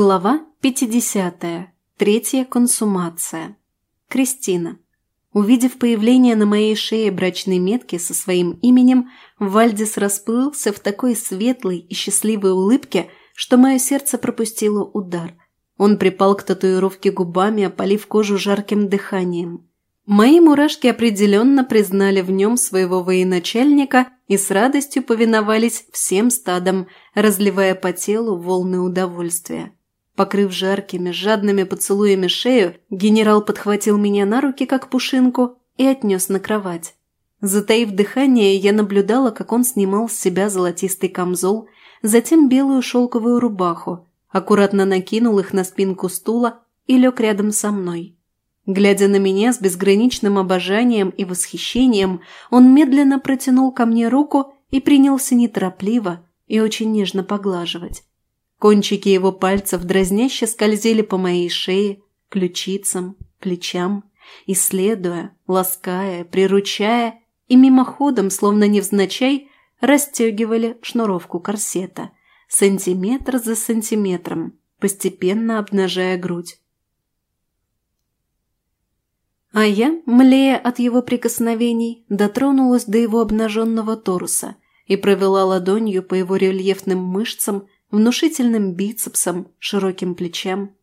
Глава 50. Третья консумация. Кристина. Увидев появление на моей шее брачной метки со своим именем, Вальдис расплылся в такой светлой и счастливой улыбке, что мое сердце пропустило удар. Он припал к татуировке губами, опалив кожу жарким дыханием. Мои мурашки определенно признали в нем своего военачальника и с радостью повиновались всем стадам, разливая по телу волны удовольствия. Покрыв жаркими, жадными поцелуями шею, генерал подхватил меня на руки, как пушинку, и отнес на кровать. Затаив дыхание, я наблюдала, как он снимал с себя золотистый камзол, затем белую шелковую рубаху, аккуратно накинул их на спинку стула и лег рядом со мной. Глядя на меня с безграничным обожанием и восхищением, он медленно протянул ко мне руку и принялся неторопливо и очень нежно поглаживать. Кончики его пальцев дразняще скользили по моей шее, ключицам, плечам, исследуя, лаская, приручая и мимоходом, словно невзначай, расстегивали шнуровку корсета, сантиметр за сантиметром, постепенно обнажая грудь. А я, млея от его прикосновений, дотронулась до его обнаженного торса и провела ладонью по его рельефным мышцам, внушительным бицепсом, широким плечам.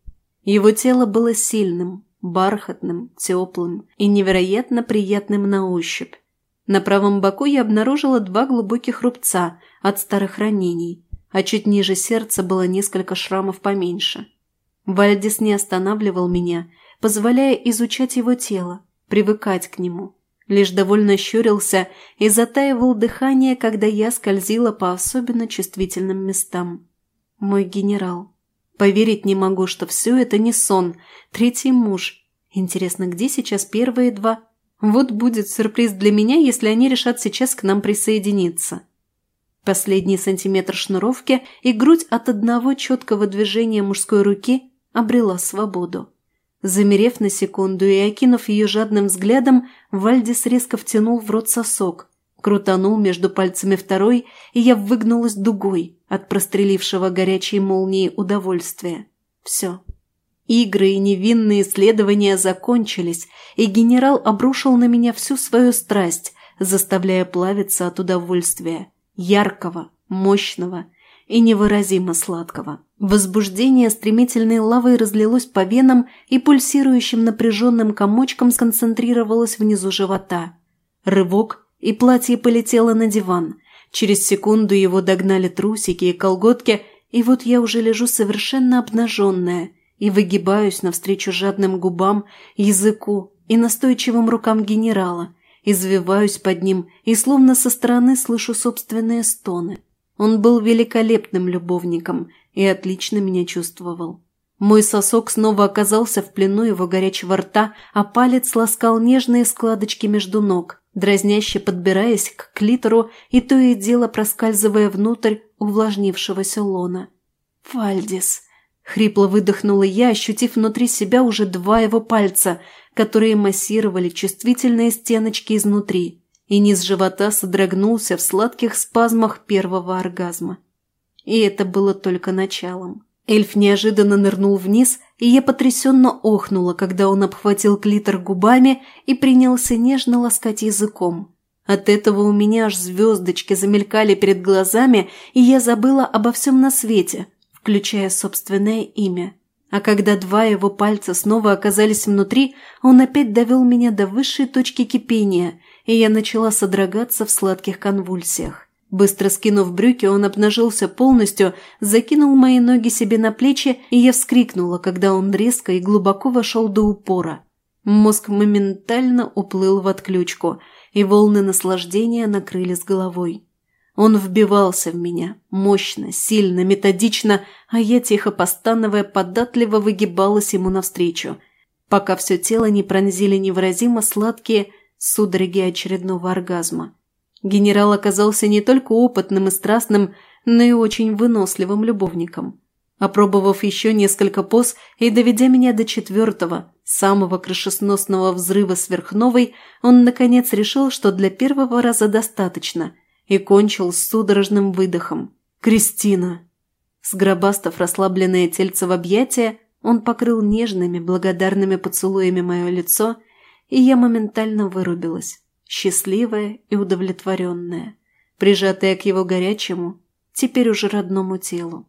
Его тело было сильным, бархатным, теплым и невероятно приятным на ощупь. На правом боку я обнаружила два глубоких рубца от старых ранений, а чуть ниже сердца было несколько шрамов поменьше. Вальдис не останавливал меня, позволяя изучать его тело, привыкать к нему. Лишь довольно щурился и затаивал дыхание, когда я скользила по особенно чувствительным местам. Мой генерал. Поверить не могу, что все это не сон. Третий муж. Интересно, где сейчас первые два? Вот будет сюрприз для меня, если они решат сейчас к нам присоединиться. Последний сантиметр шнуровки и грудь от одного четкого движения мужской руки обрела свободу. Замерев на секунду и окинув ее жадным взглядом, Вальдис резко втянул в рот сосок, крутанул между пальцами второй, и я выгнулась дугой от прострелившего горячей молнии удовольствия. Все. Игры и невинные исследования закончились, и генерал обрушил на меня всю свою страсть, заставляя плавиться от удовольствия. Яркого, мощного и невыразимо сладкого. Возбуждение стремительной лавой разлилось по венам и пульсирующим напряженным комочком сконцентрировалось внизу живота. Рывок – и платье полетело на диван. Через секунду его догнали трусики и колготки, и вот я уже лежу совершенно обнаженная и выгибаюсь навстречу жадным губам, языку и настойчивым рукам генерала, извиваюсь под ним и словно со стороны слышу собственные стоны. Он был великолепным любовником и отлично меня чувствовал. Мой сосок снова оказался в плену его горячего рта, а палец ласкал нежные складочки между ног, дразняще подбираясь к клитору и то и дело проскальзывая внутрь увлажнившегося лона. «Фальдис!» — хрипло выдохнула я, ощутив внутри себя уже два его пальца, которые массировали чувствительные стеночки изнутри, и низ живота содрогнулся в сладких спазмах первого оргазма. И это было только началом. Эльф неожиданно нырнул вниз, и я потрясенно охнула, когда он обхватил клитор губами и принялся нежно ласкать языком. От этого у меня аж звездочки замелькали перед глазами, и я забыла обо всем на свете, включая собственное имя. А когда два его пальца снова оказались внутри, он опять довел меня до высшей точки кипения, и я начала содрогаться в сладких конвульсиях. Быстро скинув брюки, он обнажился полностью, закинул мои ноги себе на плечи, и я вскрикнула, когда он резко и глубоко вошел до упора. Мозг моментально уплыл в отключку, и волны наслаждения накрыли с головой. Он вбивался в меня, мощно, сильно, методично, а я, тихо постановая, податливо выгибалась ему навстречу, пока все тело не пронзили невыразимо сладкие судороги очередного оргазма. Генерал оказался не только опытным и страстным, но и очень выносливым любовником. Опробовав еще несколько поз и доведя меня до четвертого, самого крышесносного взрыва сверхновой, он наконец решил, что для первого раза достаточно, и кончил с судорожным выдохом. «Кристина!» Сгробастав расслабленное тельце в объятия, он покрыл нежными, благодарными поцелуями мое лицо, и я моментально вырубилась, счастливая и удовлетворенная, прижатая к его горячему, теперь уже родному телу.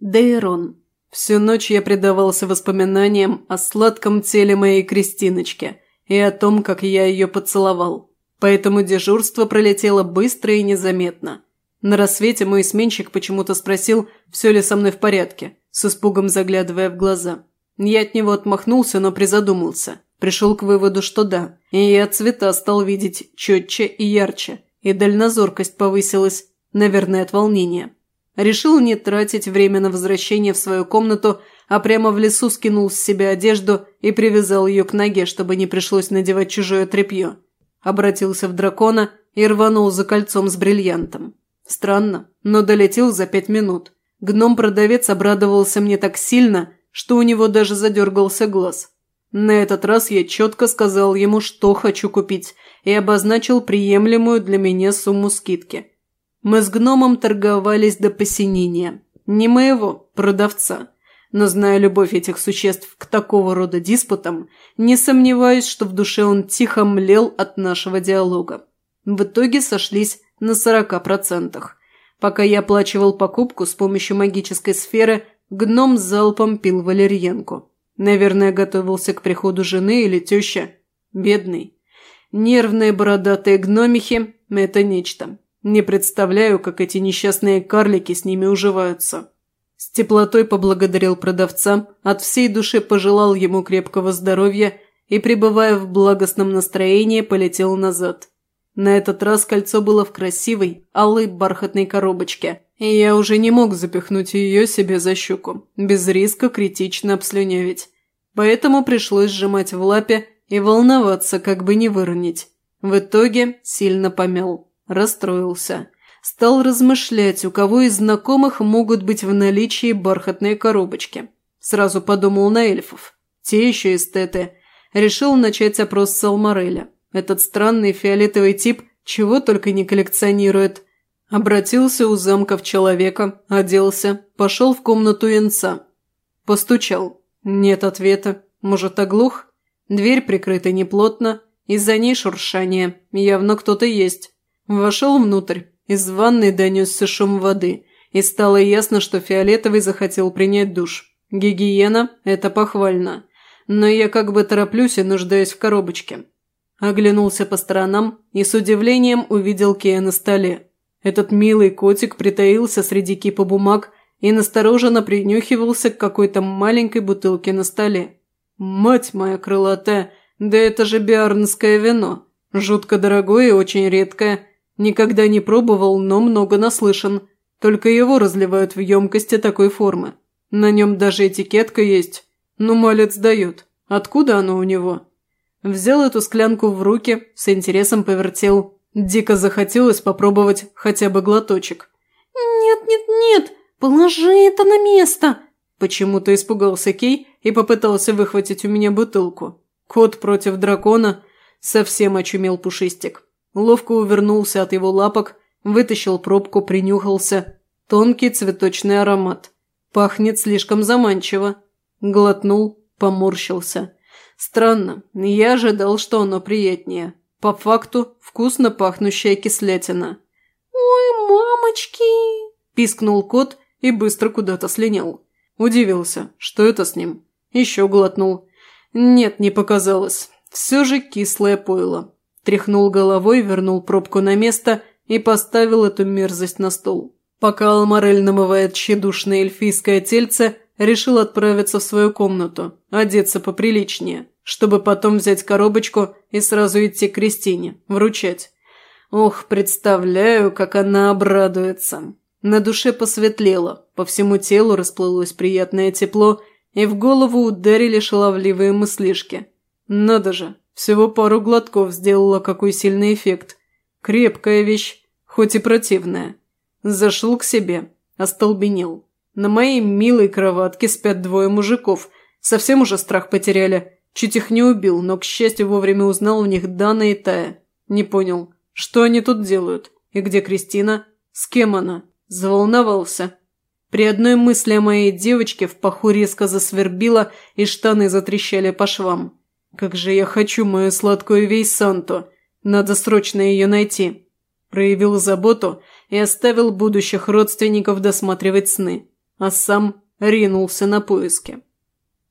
Дейрон. Всю ночь я предавался воспоминаниям о сладком теле моей Кристиночки и о том, как я ее поцеловал. Поэтому дежурство пролетело быстро и незаметно. На рассвете мой сменщик почему-то спросил, все ли со мной в порядке, с испугом заглядывая в глаза. Я от него отмахнулся, но призадумался. Пришел к выводу, что да, и я цвета стал видеть четче и ярче, и дальнозоркость повысилась, наверное, от волнения. Решил не тратить время на возвращение в свою комнату, а прямо в лесу скинул с себя одежду и привязал ее к ноге, чтобы не пришлось надевать чужое тряпье. Обратился в дракона и рванул за кольцом с бриллиантом. Странно, но долетел за пять минут. Гном-продавец обрадовался мне так сильно, что у него даже задергался глаз. На этот раз я четко сказал ему, что хочу купить, и обозначил приемлемую для меня сумму скидки. Мы с гномом торговались до посинения. Не моего, продавца. Но зная любовь этих существ к такого рода диспутам, не сомневаюсь, что в душе он тихо млел от нашего диалога. В итоге сошлись на 40%. Пока я оплачивал покупку с помощью магической сферы, гном залпом пил валерьянку. Наверное, готовился к приходу жены или теща. Бедный. Нервные бородатые гномихи – это нечто. Не представляю, как эти несчастные карлики с ними уживаются. С теплотой поблагодарил продавца, от всей души пожелал ему крепкого здоровья и, пребывая в благостном настроении, полетел назад. На этот раз кольцо было в красивой, алой бархатной коробочке, и я уже не мог запихнуть ее себе за щеку, без риска критично обслюнявить. Поэтому пришлось сжимать в лапе и волноваться, как бы не выронить. В итоге сильно помял, расстроился. Стал размышлять, у кого из знакомых могут быть в наличии бархатные коробочки. Сразу подумал на эльфов. Те еще эстеты. Решил начать опрос Салмареля. Этот странный фиолетовый тип чего только не коллекционирует. Обратился у замков человека, оделся, пошел в комнату янца. Постучал. Нет ответа. Может, оглух? Дверь прикрыта неплотно, из-за ней шуршание. Явно кто-то есть. Вошел внутрь. Из ванной донесся шум воды, и стало ясно, что Фиолетовый захотел принять душ. Гигиена – это похвально. Но я как бы тороплюсь и нуждаюсь в коробочке. Оглянулся по сторонам и с удивлением увидел Кея на столе. Этот милый котик притаился среди кипа бумаг и настороженно принюхивался к какой-то маленькой бутылке на столе. «Мать моя крылатая, да это же биарнское вино! Жутко дорогое и очень редкое. Никогда не пробовал, но много наслышан. Только его разливают в емкости такой формы. На нем даже этикетка есть. Ну, малец дает. Откуда оно у него?» Взял эту склянку в руки, с интересом повертел. Дико захотелось попробовать хотя бы глоточек. «Нет, нет, нет, положи это на место!» Почему-то испугался Кей и попытался выхватить у меня бутылку. Кот против дракона совсем очумел пушистик. Ловко увернулся от его лапок, вытащил пробку, принюхался. Тонкий цветочный аромат. Пахнет слишком заманчиво. Глотнул, поморщился. Странно, я ожидал, что оно приятнее. По факту, вкусно пахнущая кислятина. «Ой, мамочки!» – пискнул кот и быстро куда-то слинял. Удивился, что это с ним. Еще глотнул. Нет, не показалось. Все же кислое пойло. Тряхнул головой, вернул пробку на место и поставил эту мерзость на стол. Пока Алмарель намывает тщедушное эльфийское тельце, решил отправиться в свою комнату, одеться поприличнее чтобы потом взять коробочку и сразу идти к Кристине, вручать. Ох, представляю, как она обрадуется. На душе посветлело, по всему телу расплылось приятное тепло, и в голову ударили шаловливые мыслишки. Надо же, всего пару глотков сделала какой сильный эффект. Крепкая вещь, хоть и противная. Зашел к себе, остолбенел. На моей милой кроватке спят двое мужиков, совсем уже страх потеряли. Чуть их не убил, но, к счастью, вовремя узнал у них Дана и Тая. Не понял, что они тут делают? И где Кристина? С кем она? Заволновался. При одной мысли о моей девочке в паху резко засвербило и штаны затрещали по швам. Как же я хочу мою сладкую Вейсанту. Надо срочно ее найти. Проявил заботу и оставил будущих родственников досматривать сны, а сам ринулся на поиски.